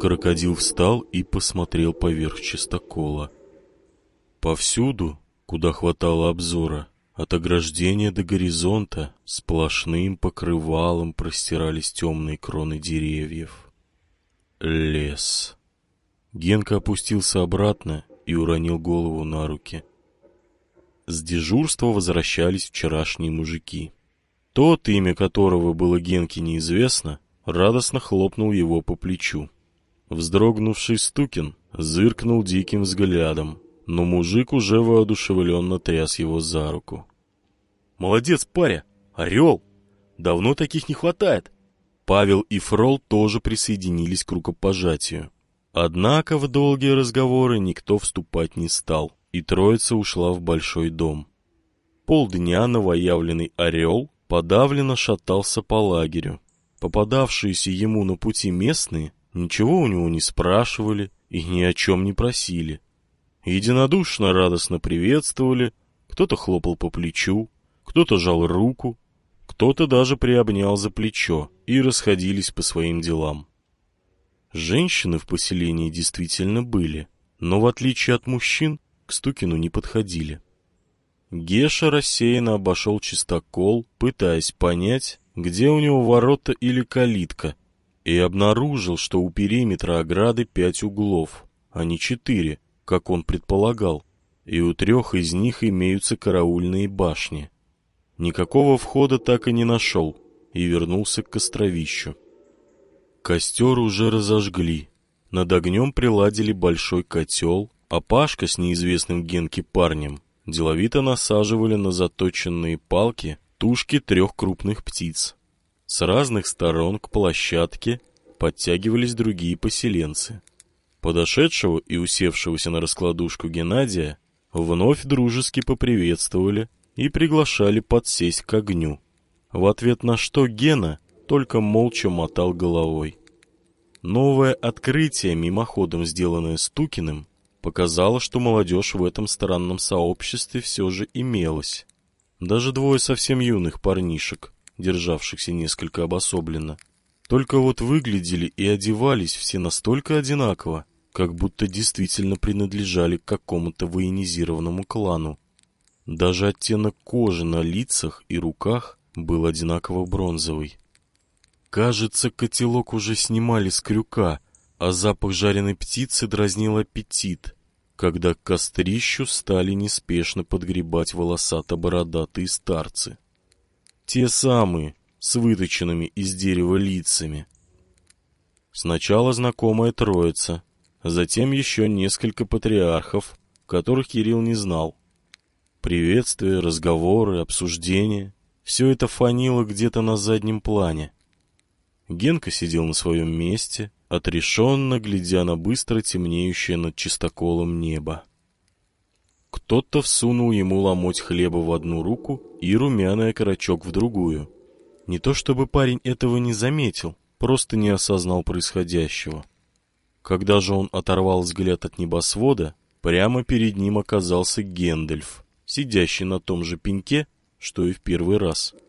Крокодил встал и посмотрел поверх чистокола. Повсюду, куда хватало обзора, от ограждения до горизонта сплошным покрывалом простирались темные кроны деревьев. Лес. Генка опустился обратно и уронил голову на руки. С дежурства возвращались вчерашние мужики. Тот, имя которого было Генке неизвестно, радостно хлопнул его по плечу. Вздрогнувший Стукин зыркнул диким взглядом, но мужик уже воодушевленно тряс его за руку. «Молодец, паря! Орел! Давно таких не хватает!» Павел и Фрол тоже присоединились к рукопожатию. Однако в долгие разговоры никто вступать не стал, и троица ушла в большой дом. Полдня новоявленный орел подавленно шатался по лагерю. Попадавшиеся ему на пути местные ничего у него не спрашивали и ни о чем не просили. Единодушно радостно приветствовали, кто-то хлопал по плечу, кто-то жал руку, кто-то даже приобнял за плечо и расходились по своим делам. Женщины в поселении действительно были, но в отличие от мужчин к Стукину не подходили. Геша рассеянно обошел чистокол, пытаясь понять, где у него ворота или калитка, и обнаружил, что у периметра ограды пять углов, а не четыре, как он предполагал, и у трех из них имеются караульные башни. Никакого входа так и не нашел и вернулся к костровищу. Костер уже разожгли. Над огнем приладили большой котел, а Пашка с неизвестным Генки парнем деловито насаживали на заточенные палки тушки трех крупных птиц. С разных сторон к площадке подтягивались другие поселенцы. Подошедшего и усевшегося на раскладушку Геннадия вновь дружески поприветствовали и приглашали подсесть к огню. В ответ на что Гена только молча мотал головой. Новое открытие, мимоходом сделанное Стукиным, показало, что молодежь в этом странном сообществе все же имелась. Даже двое совсем юных парнишек, державшихся несколько обособленно. Только вот выглядели и одевались все настолько одинаково, как будто действительно принадлежали к какому-то военизированному клану. Даже оттенок кожи на лицах и руках был одинаково бронзовый. Кажется, котелок уже снимали с крюка, а запах жареной птицы дразнил аппетит, когда к кострищу стали неспешно подгребать волосато-бородатые старцы. Те самые, с выточенными из дерева лицами. Сначала знакомая троица, затем еще несколько патриархов, которых Кирилл не знал. Приветствия, разговоры, обсуждения — все это фанило где-то на заднем плане. Генка сидел на своем месте, отрешенно глядя на быстро темнеющее над чистоколом небо. Кто-то всунул ему ломоть хлеба в одну руку и румяный окорочок в другую. Не то чтобы парень этого не заметил, просто не осознал происходящего. Когда же он оторвал взгляд от небосвода, прямо перед ним оказался Гендельф, сидящий на том же пеньке, что и в первый раз —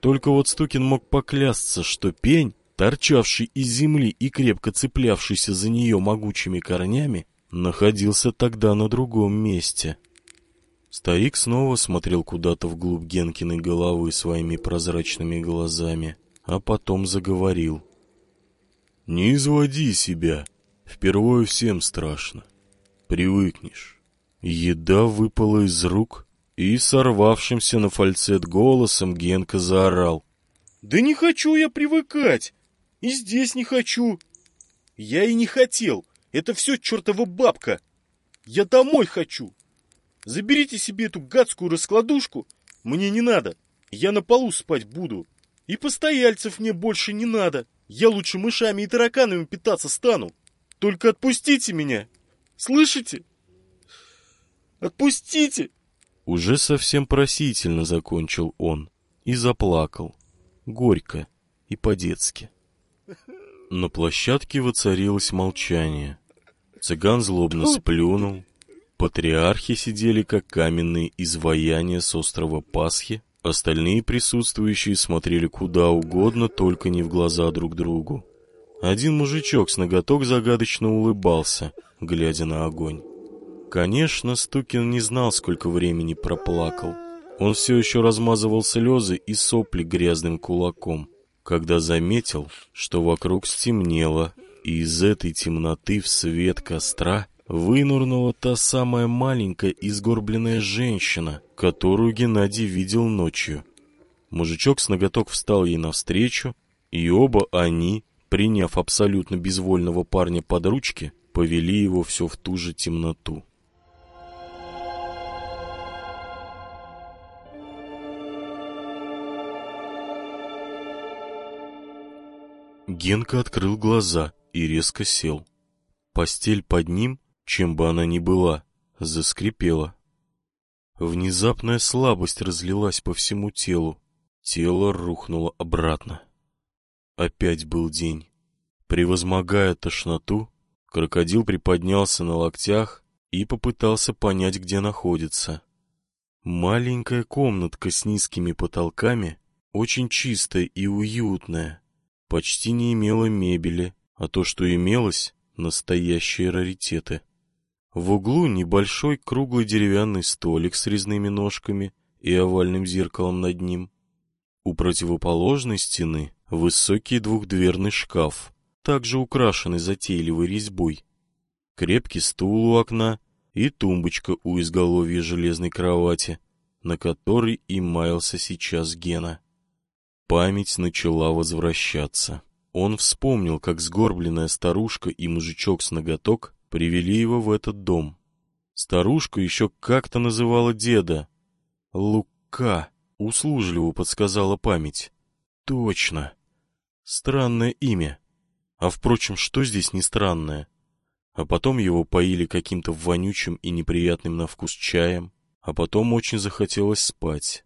только вот Стукин мог поклясться, что пень, торчавший из земли и крепко цеплявшийся за нее могучими корнями, находился тогда на другом месте. Старик снова смотрел куда-то вглубь Генкиной головы своими прозрачными глазами, а потом заговорил. «Не изводи себя. Впервые всем страшно. Привыкнешь». Еда выпала из рук, и сорвавшимся на фальцет голосом Генка заорал. «Да не хочу я привыкать! И здесь не хочу! Я и не хотел! Это все чертова бабка! Я домой хочу! Заберите себе эту гадскую раскладушку! Мне не надо! Я на полу спать буду! И постояльцев мне больше не надо! Я лучше мышами и тараканами питаться стану! Только отпустите меня! Слышите? Отпустите!» Уже совсем просительно закончил он и заплакал. Горько и по-детски. На площадке воцарилось молчание. Цыган злобно сплюнул. Патриархи сидели, как каменные изваяния с острова Пасхи. Остальные присутствующие смотрели куда угодно, только не в глаза друг другу. Один мужичок с ноготок загадочно улыбался, глядя на огонь. Конечно, Стукин не знал, сколько времени проплакал. Он все еще размазывал слезы и сопли грязным кулаком, когда заметил, что вокруг стемнело, и из этой темноты в свет костра вынурнула та самая маленькая изгорбленная женщина, которую Геннадий видел ночью. Мужичок с ноготок встал ей навстречу, и оба они, приняв абсолютно безвольного парня под ручки, повели его все в ту же темноту. Генка открыл глаза и резко сел. Постель под ним чем бы она ни была, заскрипела. Внезапная слабость разлилась по всему телу. Тело рухнуло обратно. Опять был день. Превозмогая тошноту, крокодил приподнялся на локтях и попытался понять, где находится. Маленькая комнатка с низкими потолками, очень чистая и уютная, почти не имела мебели, а то, что имелось, настоящие раритеты. В углу небольшой круглый деревянный столик с резными ножками и овальным зеркалом над ним. У противоположной стены высокий двухдверный шкаф, также украшенный затейливой резьбой. Крепкий стул у окна и тумбочка у изголовья железной кровати, на которой и маялся сейчас Гена. Память начала возвращаться. Он вспомнил, как сгорбленная старушка и мужичок с ноготок привели его в этот дом. Старушка еще как-то называла деда. Лука, услужливо подсказала память. Точно. Странное имя. А впрочем, что здесь не странное? А потом его поили каким-то вонючим и неприятным на вкус чаем, а потом очень захотелось спать.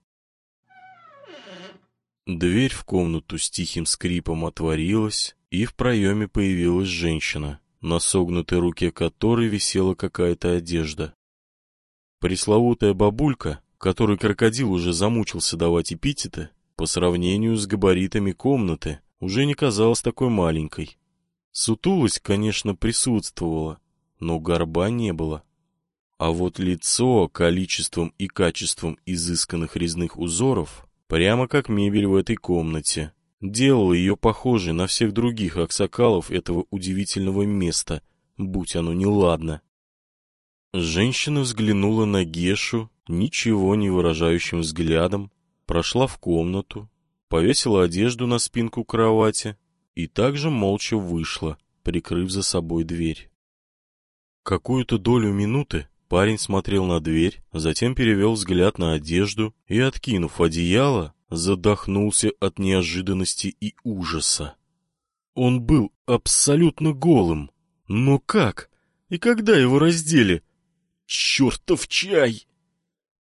Дверь в комнату с тихим скрипом отворилась, и в проеме появилась женщина на согнутой руке которой висела какая-то одежда. Пресловутая бабулька, которой крокодил уже замучился давать эпитеты, по сравнению с габаритами комнаты, уже не казалась такой маленькой. Сутулость, конечно, присутствовала, но горба не было. А вот лицо количеством и качеством изысканных резных узоров прямо как мебель в этой комнате делал ее похожей на всех других аксакалов этого удивительного места, будь оно неладно. Женщина взглянула на Гешу ничего не выражающим взглядом, прошла в комнату, повесила одежду на спинку кровати и также молча вышла, прикрыв за собой дверь. Какую-то долю минуты парень смотрел на дверь, затем перевел взгляд на одежду и, откинув одеяло, задохнулся от неожиданности и ужаса. Он был абсолютно голым. Но как? И когда его раздели? Чертов чай!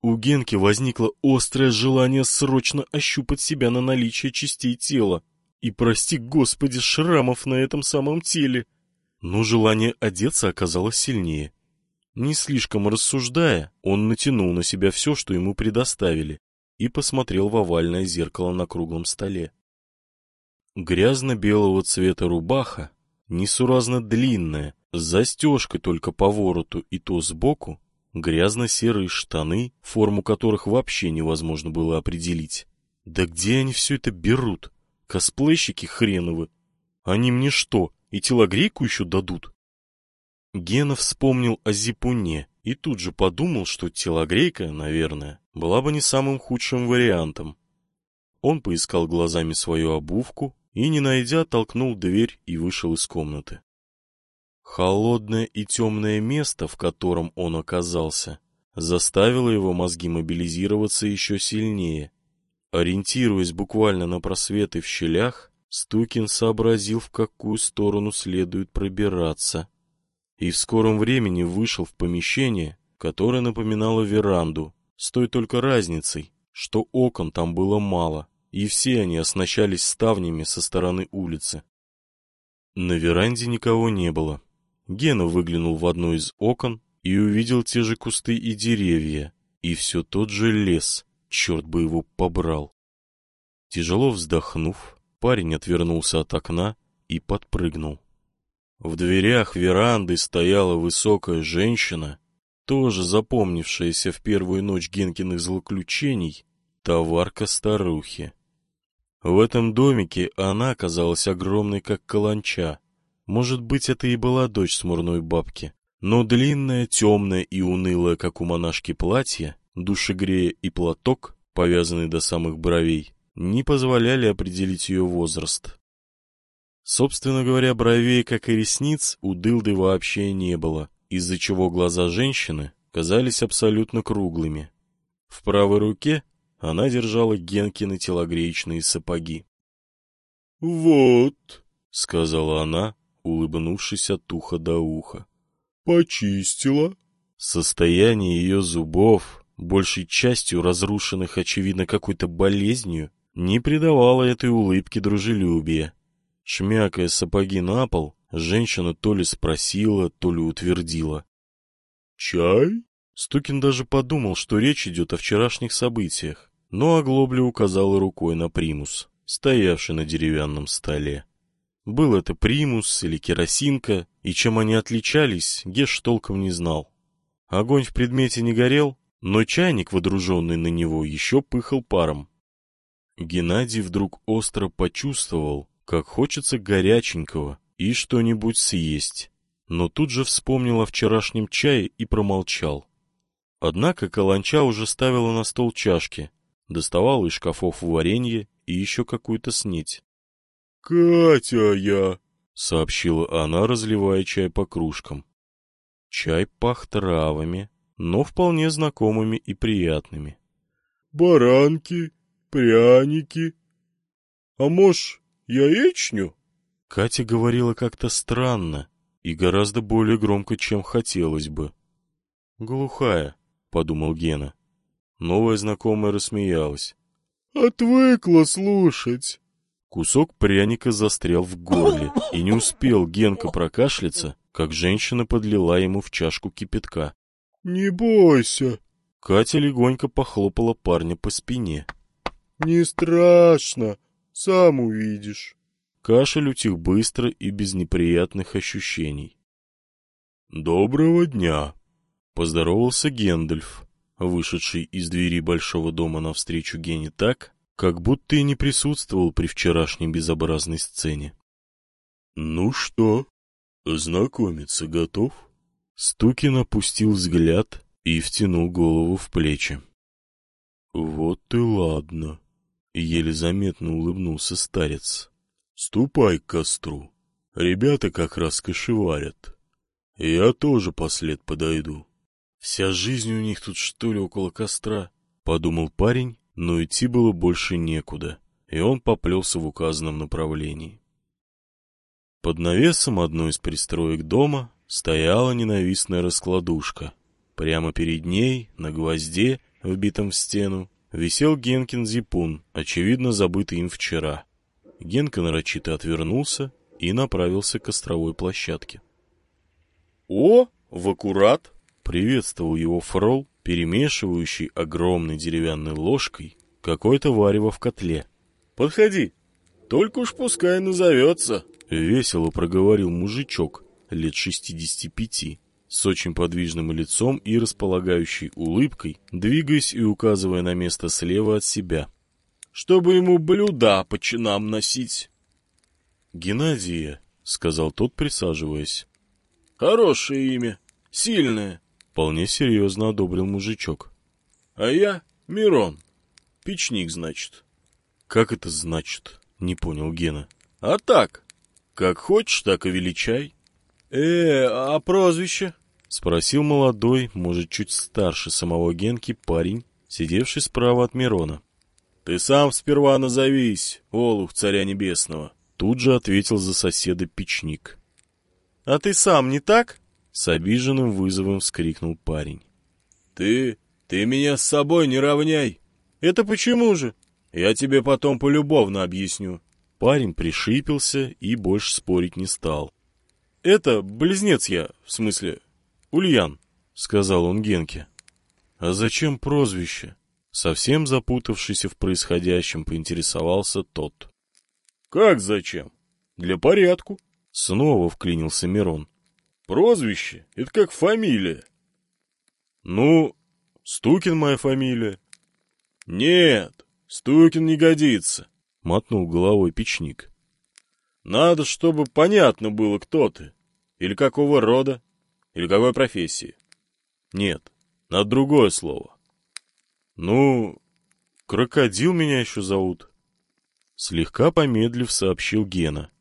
У Генки возникло острое желание срочно ощупать себя на наличие частей тела. И, прости господи, шрамов на этом самом теле. Но желание одеться оказалось сильнее. Не слишком рассуждая, он натянул на себя все, что ему предоставили, и посмотрел в овальное зеркало на круглом столе. Грязно-белого цвета рубаха, несуразно длинная, с застежкой только по вороту и то сбоку, грязно-серые штаны, форму которых вообще невозможно было определить. Да где они все это берут? Косплейщики хреновы. Они мне что, и телогрейку еще дадут? Гена вспомнил о зипуне и тут же подумал, что телогрейка, наверное, была бы не самым худшим вариантом. Он поискал глазами свою обувку и, не найдя, толкнул дверь и вышел из комнаты. Холодное и темное место, в котором он оказался, заставило его мозги мобилизироваться еще сильнее. Ориентируясь буквально на просветы в щелях, Стукин сообразил, в какую сторону следует пробираться, и в скором времени вышел в помещение, которое напоминало веранду, с той только разницей, что окон там было мало, и все они оснащались ставнями со стороны улицы. На веранде никого не было. Гена выглянул в одно из окон и увидел те же кусты и деревья, и все тот же лес, черт бы его побрал. Тяжело вздохнув, парень отвернулся от окна, и подпрыгнул. В дверях веранды стояла высокая женщина, тоже запомнившаяся в первую ночь Генкиных злоключений, товарка старухи. В этом домике она оказалась огромной, как каланча. Может быть, это и была дочь смурной бабки. Но длинное, темное и унылое, как у монашки, платье, душегрея и платок, повязанный до самых бровей, не позволяли определить ее возраст. Собственно говоря, бровей, как и ресниц, у дылды вообще не было, из-за чего глаза женщины казались абсолютно круглыми. В правой руке она держала Генкины телогреечные сапоги. «Вот», — сказала она, улыбнувшись от уха до уха. «Почистила». Состояние ее зубов, большей частью разрушенных, очевидно, какой-то болезнью, не придавало этой улыбке дружелюбия. Шмякая сапоги на пол, женщина то ли спросила, то ли утвердила. «Чай?» Стукин даже подумал, что речь идет о вчерашних событиях, но Оглобля указала рукой на примус, стоявший на деревянном столе. Был это примус или керосинка, и чем они отличались, Геш толком не знал. Огонь в предмете не горел, но чайник, водруженный на него, еще пыхал паром. Геннадий вдруг остро почувствовал, как хочется горяченького и что-нибудь съесть, но тут же вспомнил о вчерашнем чае и промолчал. Однако каланча уже ставила на стол чашки, доставала из шкафов варенье и еще какую-то снеть. — Катя я, — сообщила она, разливая чай по кружкам. Чай пах травами, но вполне знакомыми и приятными. — Баранки, пряники. А может, яичню? Катя говорила как-то странно и гораздо более громко, чем хотелось бы. «Глухая», — подумал Гена. Новая знакомая рассмеялась. «Отвыкла слушать». Кусок пряника застрял в горле, и не успел Генка прокашляться, как женщина подлила ему в чашку кипятка. «Не бойся». Катя легонько похлопала парня по спине. «Не страшно, сам увидишь». Кашель утих быстро и без неприятных ощущений. «Доброго дня!» — поздоровался Гендальф, вышедший из двери большого дома навстречу Гене так, как будто и не присутствовал при вчерашней безобразной сцене. «Ну что, знакомиться готов?» Стукин опустил взгляд и втянул голову в плечи. «Вот и ладно», — еле заметно улыбнулся старец. «Ступай к костру. Ребята как раз кошеварят. Я тоже послед подойду». «Вся жизнь у них тут, что ли, около костра?» — подумал парень, но идти было больше некуда, и он поплелся в указанном направлении. Под навесом одной из пристроек дома стояла ненавистная раскладушка. Прямо перед ней, на гвозде, вбитом в стену, висел Генкин зипун, очевидно забытый им вчера. Генка нарочито отвернулся и направился к костровой площадке. «О, в аккурат!» Приветствовал его фрол, перемешивающий огромной деревянной ложкой какое-то варево в котле. «Подходи, только уж пускай назовется!» Весело проговорил мужичок лет шестидесяти пяти, с очень подвижным лицом и располагающей улыбкой, двигаясь и указывая на место слева от себя. «Чтобы ему блюда по чинам носить!» «Геннадия», — сказал тот, присаживаясь. «Хорошее имя, сильное, Вполне серьезно одобрил мужичок. — А я Мирон. Печник, значит. — Как это значит? — не понял Гена. — А так. Как хочешь, так и величай. — Э, а прозвище? — спросил молодой, может, чуть старше самого Генки парень, сидевший справа от Мирона. — Ты сам сперва назовись, Олух Царя Небесного. Тут же ответил за соседа печник. — А ты сам не так? С обиженным вызовом вскрикнул парень. «Ты... ты меня с собой не равняй!» «Это почему же?» «Я тебе потом полюбовно объясню». Парень пришипился и больше спорить не стал. «Это близнец я, в смысле, Ульян», — сказал он Генке. «А зачем прозвище?» Совсем запутавшийся в происходящем, поинтересовался тот. «Как зачем? Для порядку. Снова вклинился Мирон. Прозвище — это как фамилия. Ну, Стукин моя фамилия. Нет, Стукин не годится. Мотнул головой печник. Надо, чтобы понятно было, кто ты. Или какого рода, или какой профессии. Нет, надо другое слово. Ну, крокодил меня еще зовут. Слегка помедлив, сообщил Гена.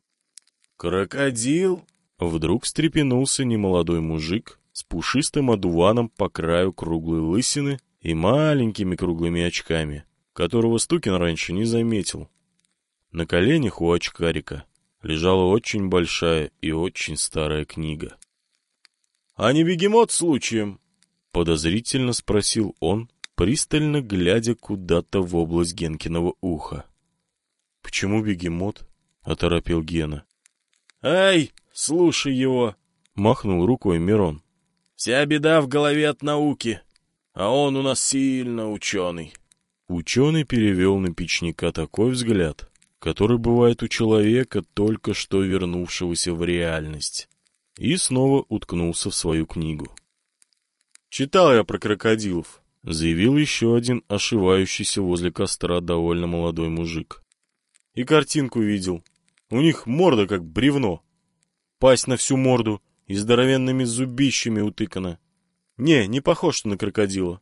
Крокодил? Вдруг встрепенулся немолодой мужик с пушистым одуваном по краю круглой лысины и маленькими круглыми очками, которого Стукин раньше не заметил. На коленях у очкарика лежала очень большая и очень старая книга. — А не бегемот случаем? — подозрительно спросил он, пристально глядя куда-то в область Генкиного уха. — Почему бегемот? — оторопел Гена. — Ай, слушай его! — махнул рукой Мирон. — Вся беда в голове от науки, а он у нас сильно ученый. Ученый перевел на печника такой взгляд, который бывает у человека, только что вернувшегося в реальность, и снова уткнулся в свою книгу. «Читал я про крокодилов», — заявил еще один ошивающийся возле костра довольно молодой мужик. «И картинку видел. У них морда как бревно. Пасть на всю морду и здоровенными зубищами утыкана. Не, не похож на крокодила».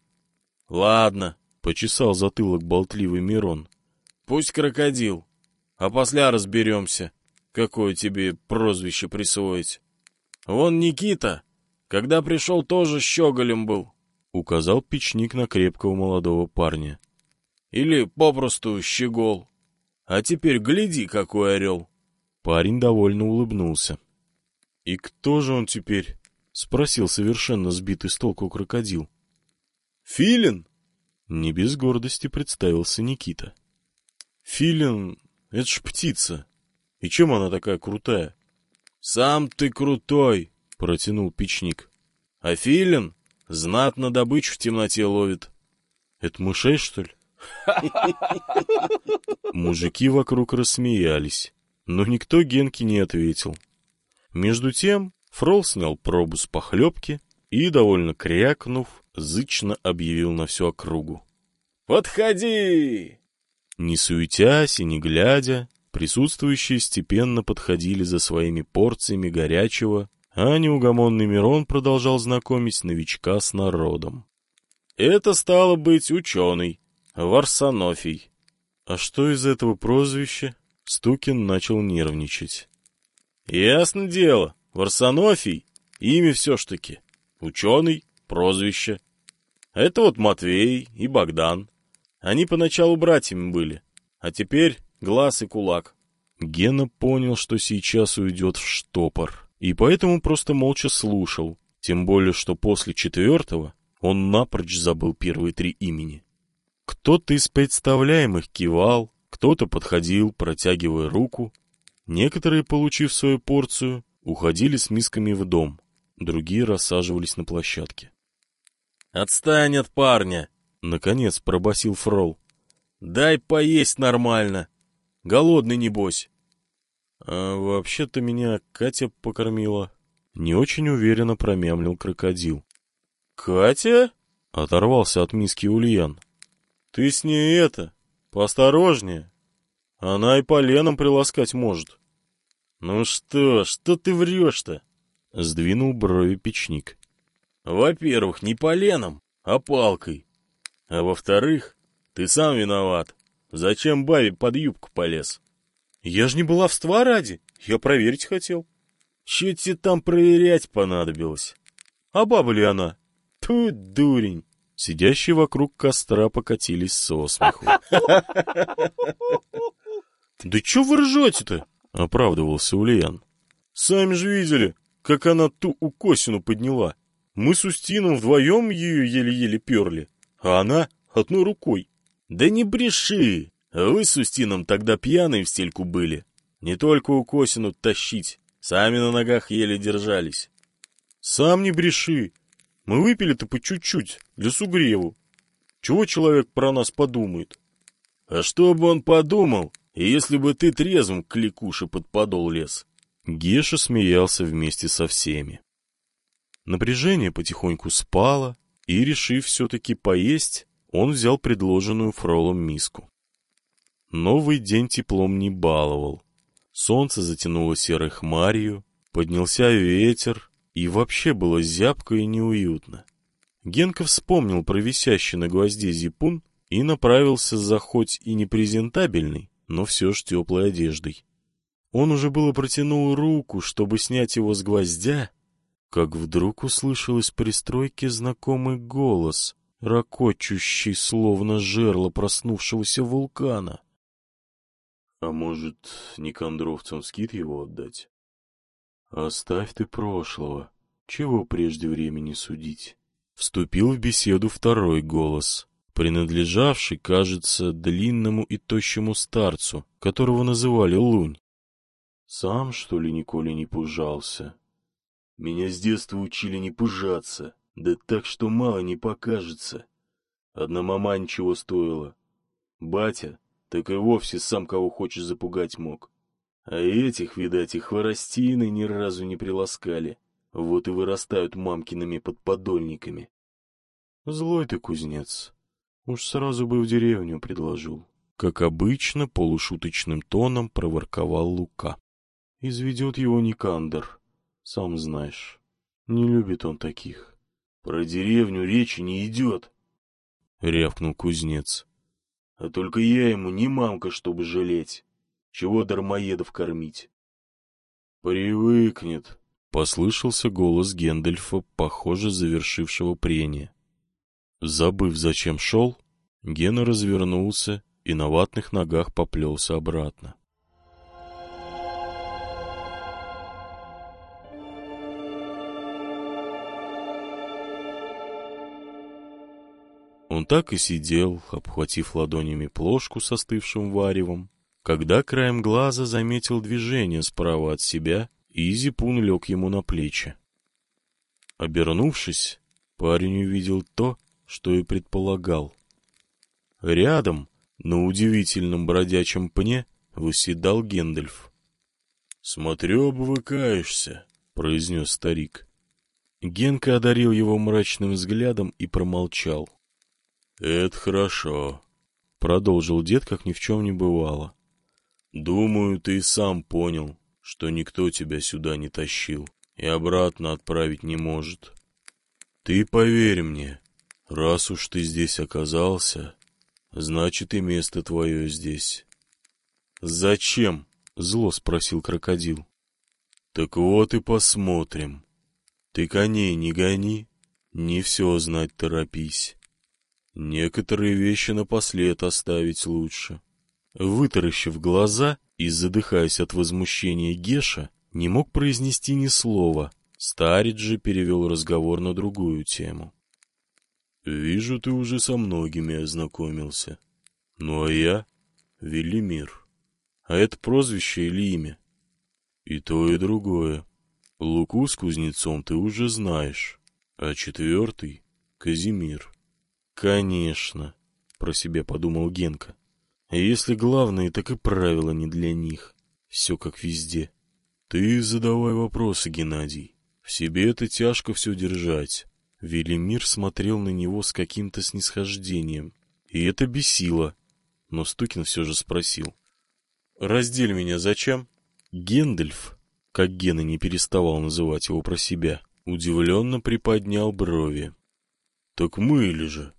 «Ладно», — почесал затылок болтливый Мирон. «Пусть крокодил а после разберемся, какое тебе прозвище присвоить. Вон Никита, когда пришел, тоже щеголем был. Указал печник на крепкого молодого парня. Или попросту щегол. А теперь гляди, какой орел. Парень довольно улыбнулся. — И кто же он теперь? — спросил совершенно сбитый с толку крокодил. — Филин? — не без гордости представился Никита. — Филин это ж птица. И чем она такая крутая? — Сам ты крутой, — протянул печник. — А филин знатно добычу в темноте ловит. — Это мышей, что ли? Мужики вокруг рассмеялись, но никто Генке не ответил. Между тем Фрол снял пробу с похлебки и, довольно крякнув, зычно объявил на всю округу. «Подходи!» Не суетясь и не глядя, присутствующие степенно подходили за своими порциями горячего, а неугомонный Мирон продолжал знакомить новичка с народом. Это стало быть ученый, Варсонофий. А что из этого прозвища? Стукин начал нервничать. Ясно дело, Варсонофий, имя все ж таки. Ученый, прозвище. Это вот Матвей и Богдан. Они поначалу братьями были, а теперь глаз и кулак. Гена понял, что сейчас уйдет в штопор, и поэтому просто молча слушал, тем более, что после четвертого он напрочь забыл первые три имени. Кто-то из представляемых кивал, кто-то подходил, протягивая руку. Некоторые, получив свою порцию, уходили с мисками в дом, другие рассаживались на площадке. «Отстань от парня!» — наконец пробасил Фрол. «Дай поесть нормально. Голодный, небось». «А вообще-то меня Катя покормила». Не очень уверенно промямлил крокодил. «Катя?» — оторвался от миски Ульян. «Ты с ней это, поосторожнее. Она и поленом приласкать может». «Ну что, что ты врешь-то?» — сдвинул брови печник. «Во-первых, не поленом, а палкой. А во-вторых, ты сам виноват. Зачем бабе под юбку полез? Я ж не баловства ради, я проверить хотел. Че тебе там проверять понадобилось? А баба ли она? Тут дурень. Сидящие вокруг костра покатились со смеху. «Да чё вы ржете-то?» — оправдывался Ульян. «Сами же видели, как она ту укосину подняла. Мы с Устином вдвоем ее еле-еле перли а она одной рукой. Да не бреши! Вы с Устином тогда пьяные в стельку были. Не только у Косину тащить, сами на ногах еле держались. Сам не бреши. Мы выпили-то по чуть-чуть, для сугреву. Чего человек про нас подумает? А что бы он подумал, Если бы ты трезвым кликуши под подол лез. Геша смеялся вместе со всеми. Напряжение потихоньку спало, и, решив все-таки поесть, он взял предложенную фролом миску. Новый день теплом не баловал. Солнце затянуло серой хмарью, поднялся ветер, и вообще было зябко и неуютно. Генка вспомнил про висящий на гвозде зипун и направился за хоть и непрезентабельной, но все ж теплой одеждой. Он уже было протянул руку, чтобы снять его с гвоздя, как вдруг услышал из пристройки знакомый голос, ракочущий, словно жерло проснувшегося вулкана. — А может, Никандровцам скид его отдать? — Оставь ты прошлого. Чего прежде времени судить? Вступил в беседу второй голос, принадлежавший, кажется, длинному и тощему старцу, которого называли Лунь. Сам, что ли, Николя не пужался? Меня с детства учили не пужаться, да так, что мало не покажется. Одна мама ничего стоила. Батя, так и вовсе сам кого хочешь запугать мог. А этих, видать, и хворостины ни разу не приласкали. Вот и вырастают мамкиными подподольниками. Злой ты, кузнец. Уж сразу бы в деревню предложил. Как обычно, полушуточным тоном проворковал Лука. Изведет его Никандр, сам знаешь. Не любит он таких. Про деревню речи не идет, — рявкнул кузнец. А только я ему не мамка, чтобы жалеть. Чего дармоедов кормить? Привыкнет, — послышался голос Гендальфа, похоже, завершившего прение. Забыв, зачем шел, Гена развернулся и на ватных ногах поплелся обратно. Он так и сидел, обхватив ладонями плошку с остывшим варевом, когда краем глаза заметил движение справа от себя, и Зипун лег ему на плечи. Обернувшись, парень увидел то, что и предполагал. Рядом, на удивительном бродячем пне, выседал Гендальф. — Смотрю, обвыкаешься, — произнес старик. Генка одарил его мрачным взглядом и промолчал. — «Это хорошо», — продолжил дед, как ни в чем не бывало. «Думаю, ты сам понял, что никто тебя сюда не тащил и обратно отправить не может. Ты поверь мне, раз уж ты здесь оказался, значит и место твое здесь». «Зачем?» — зло спросил крокодил. «Так вот и посмотрим. Ты коней не гони, не все знать торопись». Некоторые вещи напослед оставить лучше. Вытаращив глаза и задыхаясь от возмущения Геша, не мог произнести ни слова. Старец же перевел разговор на другую тему. «Вижу, ты уже со многими ознакомился. Ну а я — Велимир. А это прозвище или имя? И то, и другое. Луку с кузнецом ты уже знаешь, а четвертый — Казимир. Конечно, про себя подумал Генка. А если главное, так и правила не для них. Все как везде. Ты задавай вопросы, Геннадий. В себе это тяжко все держать. Велимир смотрел на него с каким-то снисхождением. И это бесило. Но Стукин все же спросил. «Раздель меня зачем?» Гендальф, как Гена не переставал называть его про себя, удивленно приподнял брови. «Так мы или же?»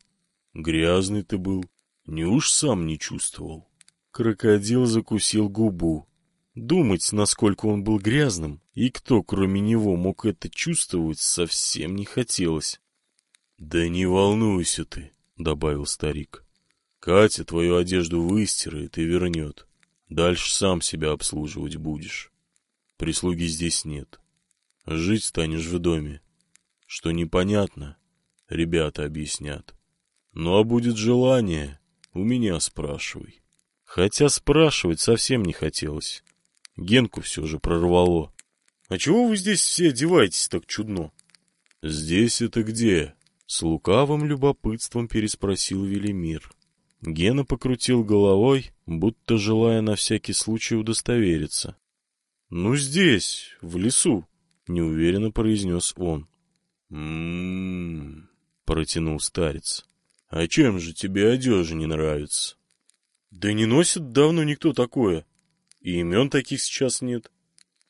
Грязный ты был. Не уж сам не чувствовал. Крокодил закусил губу. Думать, насколько он был грязным, и кто, кроме него, мог это чувствовать, совсем не хотелось. — Да не волнуйся ты, — добавил старик. — Катя твою одежду выстирает и вернет. Дальше сам себя обслуживать будешь. Прислуги здесь нет. Жить станешь в доме. Что непонятно, ребята объяснят. — ну а будет желание, у меня спрашивай. Хотя спрашивать совсем не хотелось. Генку все же прорвало. А чего вы здесь все одеваетесь так чудно? Здесь это где? С лукавым любопытством переспросил Велимир. Гена покрутил головой, будто желая на всякий случай удостовериться. «Ну, здесь, в лесу», — неуверенно произнес он. «М-м-м», протянул старец. «А чем же тебе одежа не нравится?» «Да не носит давно никто такое. И имен таких сейчас нет».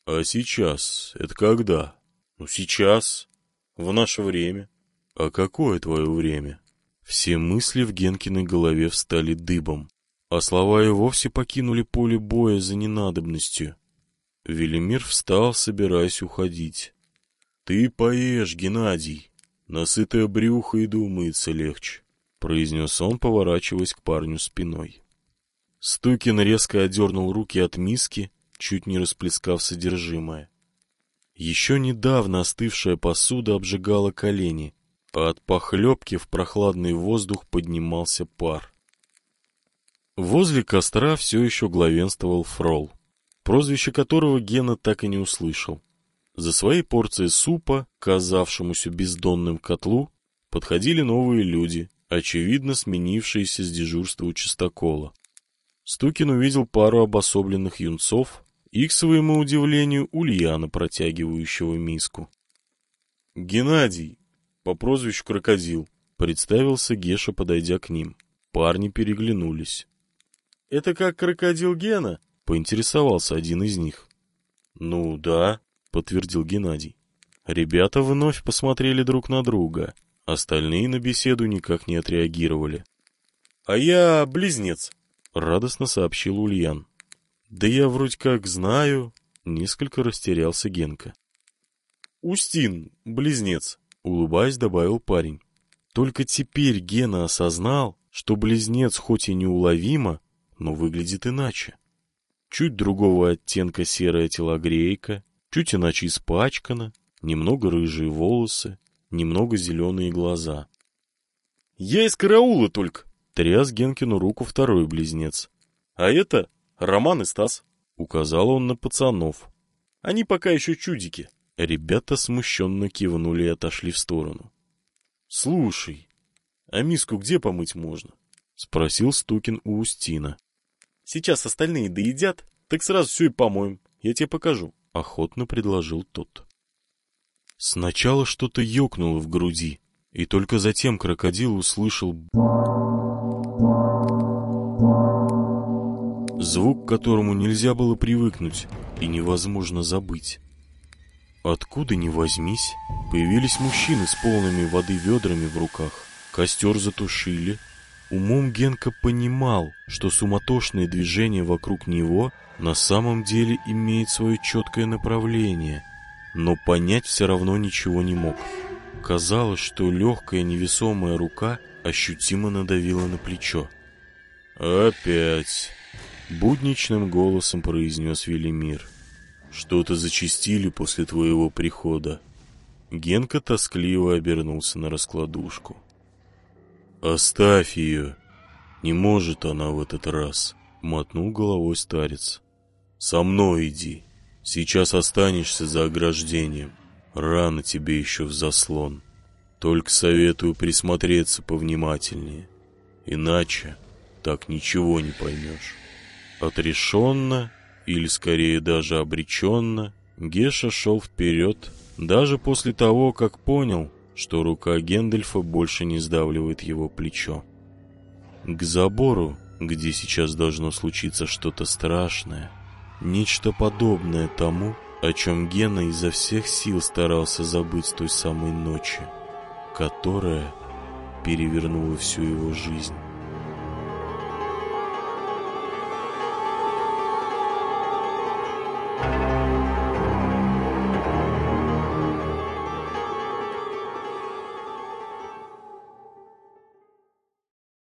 «А сейчас? Это когда?» «Ну, сейчас. В наше время». «А какое твое время?» Все мысли в Генкиной голове встали дыбом, а слова и вовсе покинули поле боя за ненадобностью. Велимир встал, собираясь уходить. — Ты поешь, Геннадий. Насытое брюхо и думается легче, — произнес он, поворачиваясь к парню спиной. Стукин резко отдернул руки от миски, чуть не расплескав содержимое. Еще недавно остывшая посуда обжигала колени, а от похлебки в прохладный воздух поднимался пар. Возле костра все еще главенствовал Фрол, прозвище которого Гена так и не услышал. За своей порцией супа, казавшемуся бездонным котлу, подходили новые люди, очевидно сменившиеся с дежурства у чистокола. Стукин увидел пару обособленных юнцов и, к своему удивлению, Ульяна, протягивающего миску. — Геннадий, по прозвищу Крокодил. Представился Геша, подойдя к ним. Парни переглянулись. «Это как крокодил Гена?» — поинтересовался один из них. «Ну да», — подтвердил Геннадий. Ребята вновь посмотрели друг на друга. Остальные на беседу никак не отреагировали. «А я близнец», — радостно сообщил Ульян. «Да я вроде как знаю», — несколько растерялся Генка. «Устин, близнец», Улыбаясь, добавил парень. Только теперь Гена осознал, что близнец хоть и неуловимо, но выглядит иначе. Чуть другого оттенка серая телогрейка, чуть иначе испачкана, немного рыжие волосы, немного зеленые глаза. «Я из караула только!» — тряс Генкину руку второй близнец. «А это Роман и Стас», — указал он на пацанов. «Они пока еще чудики». Ребята смущенно кивнули и отошли в сторону. — Слушай, а миску где помыть можно? — спросил Стукин у Устина. — Сейчас остальные доедят, так сразу все и помоем. Я тебе покажу. — охотно предложил тот. Сначала что-то ёкнуло в груди, и только затем крокодил услышал звук, к которому нельзя было привыкнуть и невозможно забыть. Откуда ни возьмись, появились мужчины с полными воды ведрами в руках. Костер затушили. Умом Генка понимал, что суматошное движение вокруг него на самом деле имеет свое четкое направление, но понять все равно ничего не мог. Казалось, что легкая невесомая рука ощутимо надавила на плечо. «Опять!» — будничным голосом произнес Велимир. Что-то зачистили после твоего прихода. Генка тоскливо обернулся на раскладушку. Оставь ее. Не может она в этот раз. Мотнул головой старец. Со мной иди. Сейчас останешься за ограждением. Рано тебе еще в заслон. Только советую присмотреться повнимательнее. Иначе так ничего не поймешь. Отрешенно или скорее даже обреченно, Геша шел вперед, даже после того, как понял, что рука Гендельфа больше не сдавливает его плечо. К забору, где сейчас должно случиться что-то страшное, нечто подобное тому, о чем Гена изо всех сил старался забыть с той самой ночи, которая перевернула всю его жизнь.